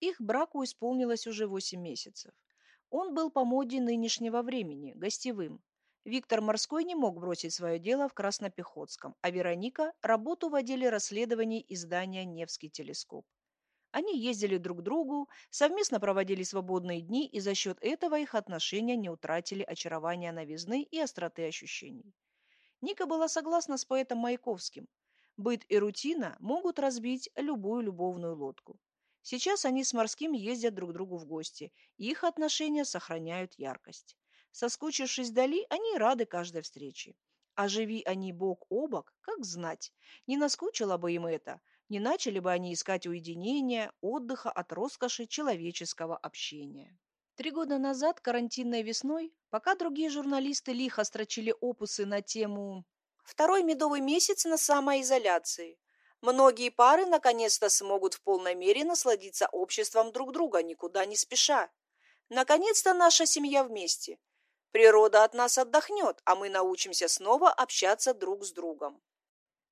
Их браку исполнилось уже восемь месяцев. Он был по моде нынешнего времени, гостевым. Виктор Морской не мог бросить свое дело в Краснопехотском, а Вероника – работу в отделе расследований издания «Невский телескоп». Они ездили друг к другу, совместно проводили свободные дни, и за счет этого их отношения не утратили очарования новизны и остроты ощущений. Ника была согласна с поэтом Маяковским. Быт и рутина могут разбить любую любовную лодку. Сейчас они с Морским ездят друг другу в гости, и их отношения сохраняют яркость. Соскучившись вдали, они рады каждой встрече. А живи они бок о бок, как знать. Не наскучило бы им это, не начали бы они искать уединения, отдыха от роскоши человеческого общения. Три года назад, карантинной весной, пока другие журналисты лихо строчили опусы на тему «Второй медовый месяц на самоизоляции», Многие пары наконец-то смогут в полной мере насладиться обществом друг друга, никуда не спеша. Наконец-то наша семья вместе. Природа от нас отдохнет, а мы научимся снова общаться друг с другом.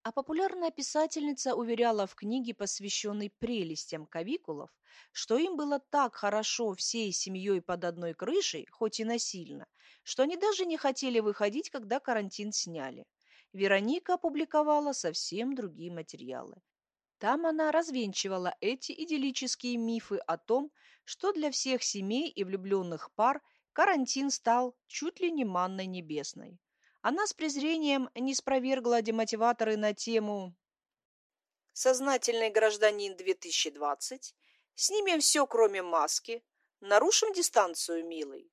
А популярная писательница уверяла в книге, посвященной прелестям кавикулов, что им было так хорошо всей семьей под одной крышей, хоть и насильно, что они даже не хотели выходить, когда карантин сняли. Вероника опубликовала совсем другие материалы. Там она развенчивала эти идиллические мифы о том, что для всех семей и влюбленных пар карантин стал чуть ли не манной небесной. Она с презрением не спровергла демотиваторы на тему «Сознательный гражданин 2020», «Снимем все, кроме маски», «Нарушим дистанцию, милый»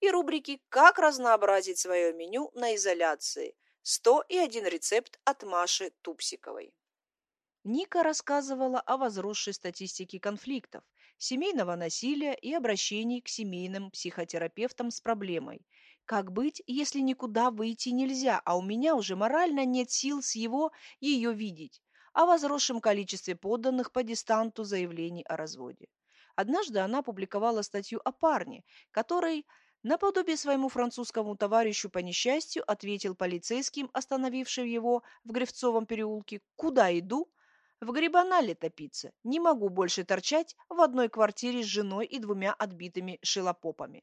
и рубрики «Как разнообразить свое меню на изоляции», 101 рецепт от Маши Тупсиковой. Ника рассказывала о возросшей статистике конфликтов, семейного насилия и обращений к семейным психотерапевтам с проблемой. Как быть, если никуда выйти нельзя, а у меня уже морально нет сил с его ее видеть? О возросшем количестве подданных по дистанту заявлений о разводе. Однажды она публиковала статью о парне, который Наподобие своему французскому товарищу по несчастью ответил полицейским, остановившим его в Гревцовом переулке, «Куда иду?» «В грибанале топиться. Не могу больше торчать в одной квартире с женой и двумя отбитыми шилопопами».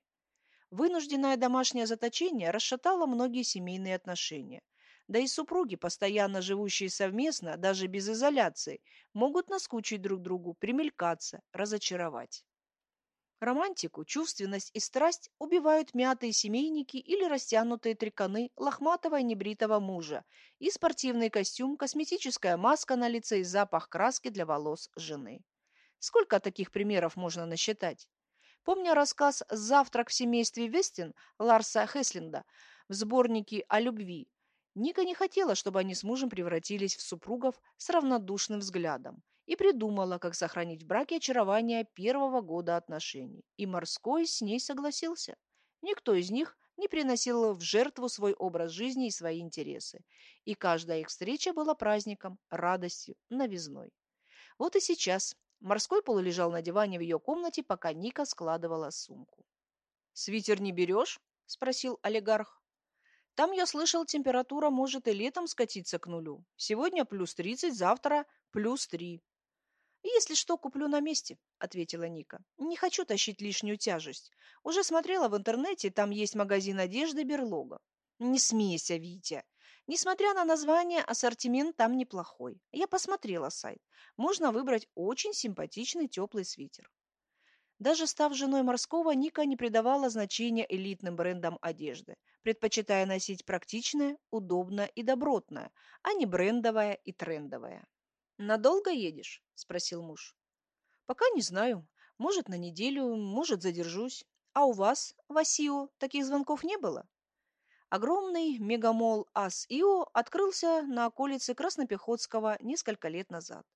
Вынужденное домашнее заточение расшатало многие семейные отношения. Да и супруги, постоянно живущие совместно, даже без изоляции, могут наскучить друг другу, примелькаться, разочаровать. Романтику, чувственность и страсть убивают мятые семейники или растянутые триконы лохматого и небритого мужа и спортивный костюм, косметическая маска на лице и запах краски для волос жены. Сколько таких примеров можно насчитать? Помня рассказ «Завтрак в семействе Вестин» Ларса Хеслинда в сборнике «О любви», Ника не хотела, чтобы они с мужем превратились в супругов с равнодушным взглядом и придумала, как сохранить в браке очарование первого года отношений. И морской с ней согласился. Никто из них не приносил в жертву свой образ жизни и свои интересы. И каждая их встреча была праздником, радостью, новизной. Вот и сейчас морской полулежал на диване в ее комнате, пока Ника складывала сумку. «Свитер не берешь?» – спросил олигарх. «Там, я слышал, температура может и летом скатиться к нулю. Сегодня плюс тридцать, завтра плюс три. «Если что, куплю на месте», — ответила Ника. «Не хочу тащить лишнюю тяжесть. Уже смотрела в интернете, там есть магазин одежды «Берлога». Не смейся, Витя. Несмотря на название, ассортимент там неплохой. Я посмотрела сайт. Можно выбрать очень симпатичный теплый свитер. Даже став женой морского, Ника не придавала значения элитным брендам одежды, предпочитая носить практичное, удобное и добротное, а не брендовое и трендовое. «Надолго едешь?» – спросил муж. «Пока не знаю. Может, на неделю, может, задержусь. А у вас, Васио, таких звонков не было?» Огромный мегамол АС-ИО открылся на околице Краснопехотского несколько лет назад.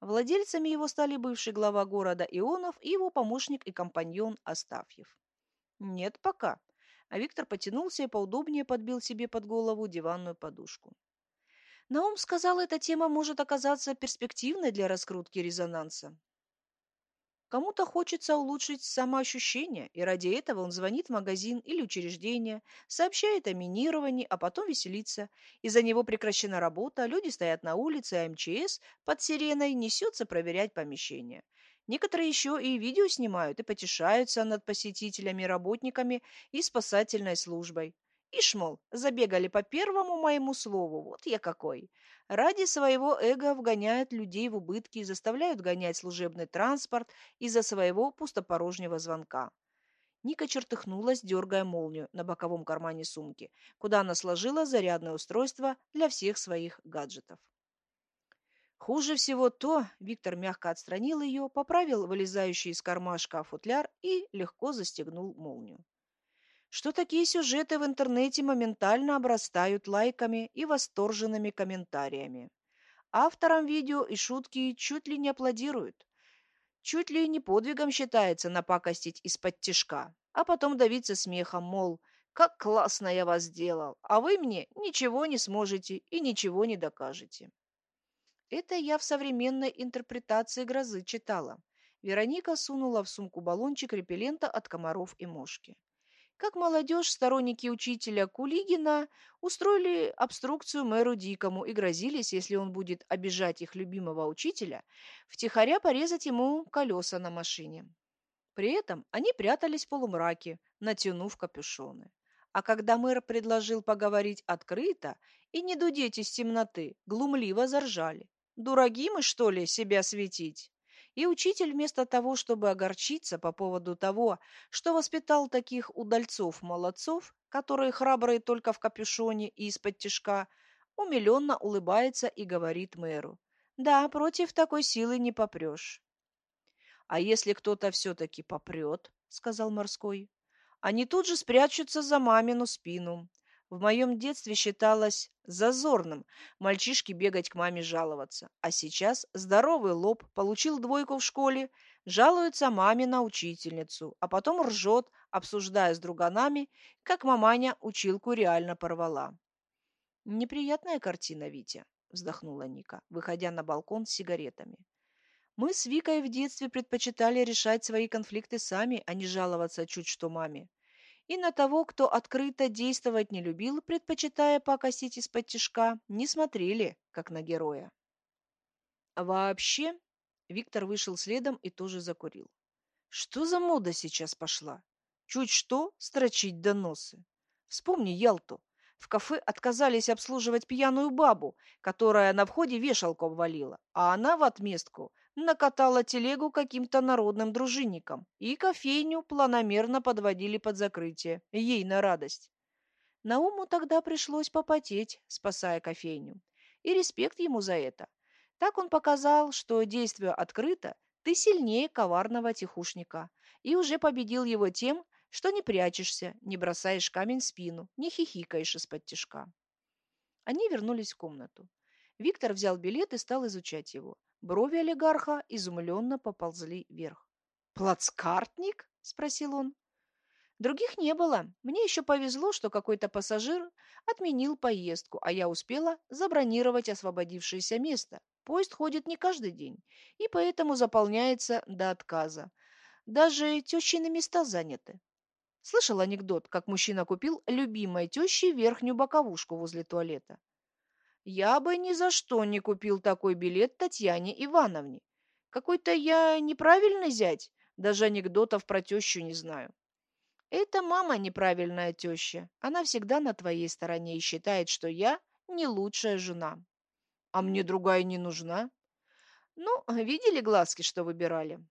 Владельцами его стали бывший глава города Ионов и его помощник и компаньон Астафьев. «Нет пока». А Виктор потянулся и поудобнее подбил себе под голову диванную подушку. Наум сказал, эта тема может оказаться перспективной для раскрутки резонанса. Кому-то хочется улучшить самоощущение, и ради этого он звонит в магазин или учреждение, сообщает о минировании, а потом веселится. Из-за него прекращена работа, люди стоят на улице, а МЧС под сиреной несется проверять помещение. Некоторые еще и видео снимают и потешаются над посетителями, работниками и спасательной службой. Ишь, мол, забегали по первому моему слову, вот я какой. Ради своего эго вгоняют людей в убытки и заставляют гонять служебный транспорт из-за своего пустопорожнего звонка. Ника чертыхнулась, дергая молнию на боковом кармане сумки, куда она сложила зарядное устройство для всех своих гаджетов. Хуже всего то, Виктор мягко отстранил ее, поправил вылезающий из кармашка футляр и легко застегнул молнию. Что такие сюжеты в интернете моментально обрастают лайками и восторженными комментариями. Авторам видео и шутки чуть ли не аплодируют. Чуть ли не подвигом считается напакостить из-под тишка, а потом давиться смехом, мол, как классно я вас сделал, а вы мне ничего не сможете и ничего не докажете. Это я в современной интерпретации грозы читала. Вероника сунула в сумку баллончик репеллента от комаров и мошки. Как молодежь, сторонники учителя Кулигина устроили обструкцию мэру Дикому и грозились, если он будет обижать их любимого учителя, втихаря порезать ему колеса на машине. При этом они прятались в полумраке, натянув капюшоны. А когда мэр предложил поговорить открыто и не дудеть из темноты, глумливо заржали. Дураги мы, что ли, себя светить? И учитель вместо того, чтобы огорчиться по поводу того, что воспитал таких удальцов-молодцов, которые храбрые только в капюшоне и из-под тишка, умиленно улыбается и говорит мэру. Да, против такой силы не попрешь. А если кто-то все-таки попрет, сказал морской, они тут же спрячутся за мамину спину. В моем детстве считалось зазорным мальчишке бегать к маме жаловаться. А сейчас здоровый лоб получил двойку в школе, жалуется маме на учительницу, а потом ржет, обсуждая с друганами, как маманя училку реально порвала. «Неприятная картина, Витя», — вздохнула Ника, выходя на балкон с сигаретами. «Мы с Викой в детстве предпочитали решать свои конфликты сами, а не жаловаться чуть что маме и на того, кто открыто действовать не любил, предпочитая покосить из-под тишка, не смотрели, как на героя. А вообще, Виктор вышел следом и тоже закурил. Что за мода сейчас пошла? Чуть что строчить доносы. Вспомни Ялту. В кафе отказались обслуживать пьяную бабу, которая на входе вешалку обвалила, а она в отместку накатала телегу каким-то народным дружинникам, и кофейню планомерно подводили под закрытие, ей на радость. Науму тогда пришлось попотеть, спасая кофейню. И респект ему за это. Так он показал, что, действуя открыто, ты сильнее коварного тихушника, и уже победил его тем, что не прячешься, не бросаешь камень в спину, не хихикаешь из-под тишка. Они вернулись в комнату. Виктор взял билет и стал изучать его. Брови олигарха изумленно поползли вверх. «Плацкартник?» – спросил он. Других не было. Мне еще повезло, что какой-то пассажир отменил поездку, а я успела забронировать освободившееся место. Поезд ходит не каждый день, и поэтому заполняется до отказа. Даже тещины места заняты. Слышал анекдот, как мужчина купил любимой теще верхнюю боковушку возле туалета. Я бы ни за что не купил такой билет Татьяне Ивановне. Какой-то я неправильный зять, даже анекдотов про тещу не знаю. Это мама неправильная теща. Она всегда на твоей стороне и считает, что я не лучшая жена. А мне другая не нужна. Ну, видели глазки, что выбирали?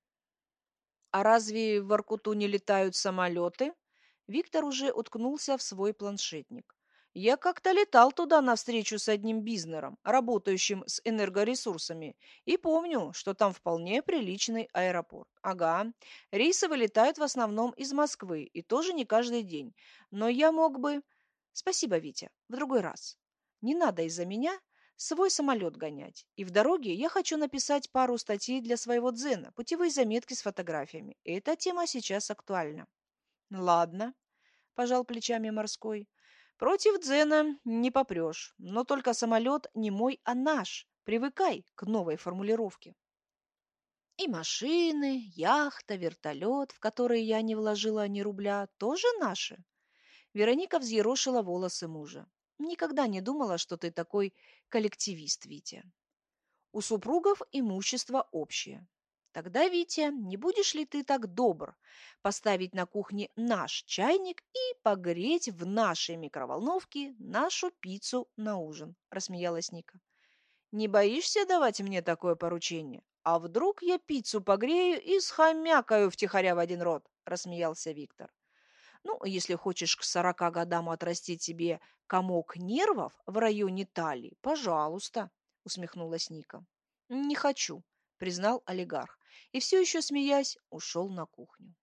А разве в Воркуту не летают самолеты? Виктор уже уткнулся в свой планшетник. Я как-то летал туда на встречу с одним бизнером, работающим с энергоресурсами, и помню, что там вполне приличный аэропорт. Ага, рейсы вылетают в основном из Москвы, и тоже не каждый день. Но я мог бы... Спасибо, Витя, в другой раз. Не надо из-за меня свой самолет гонять. И в дороге я хочу написать пару статей для своего дзена, путевые заметки с фотографиями. Эта тема сейчас актуальна. Ладно, пожал плечами морской. Против Дзена не попрешь, но только самолет не мой, а наш. Привыкай к новой формулировке. И машины, яхта, вертолет, в которые я не вложила ни рубля, тоже наши. Вероника взъерошила волосы мужа. Никогда не думала, что ты такой коллективист, Витя. У супругов имущество общее. Тогда, Витя, не будешь ли ты так добр поставить на кухне наш чайник и погреть в нашей микроволновке нашу пиццу на ужин? Рассмеялась Ника. Не боишься давать мне такое поручение? А вдруг я пиццу погрею и схомякаю втихаря в один рот? Рассмеялся Виктор. Ну, если хочешь к сорока годам отрастить себе комок нервов в районе талии, пожалуйста, усмехнулась Ника. Не хочу, признал олигарх и все еще смеясь ушел на кухню.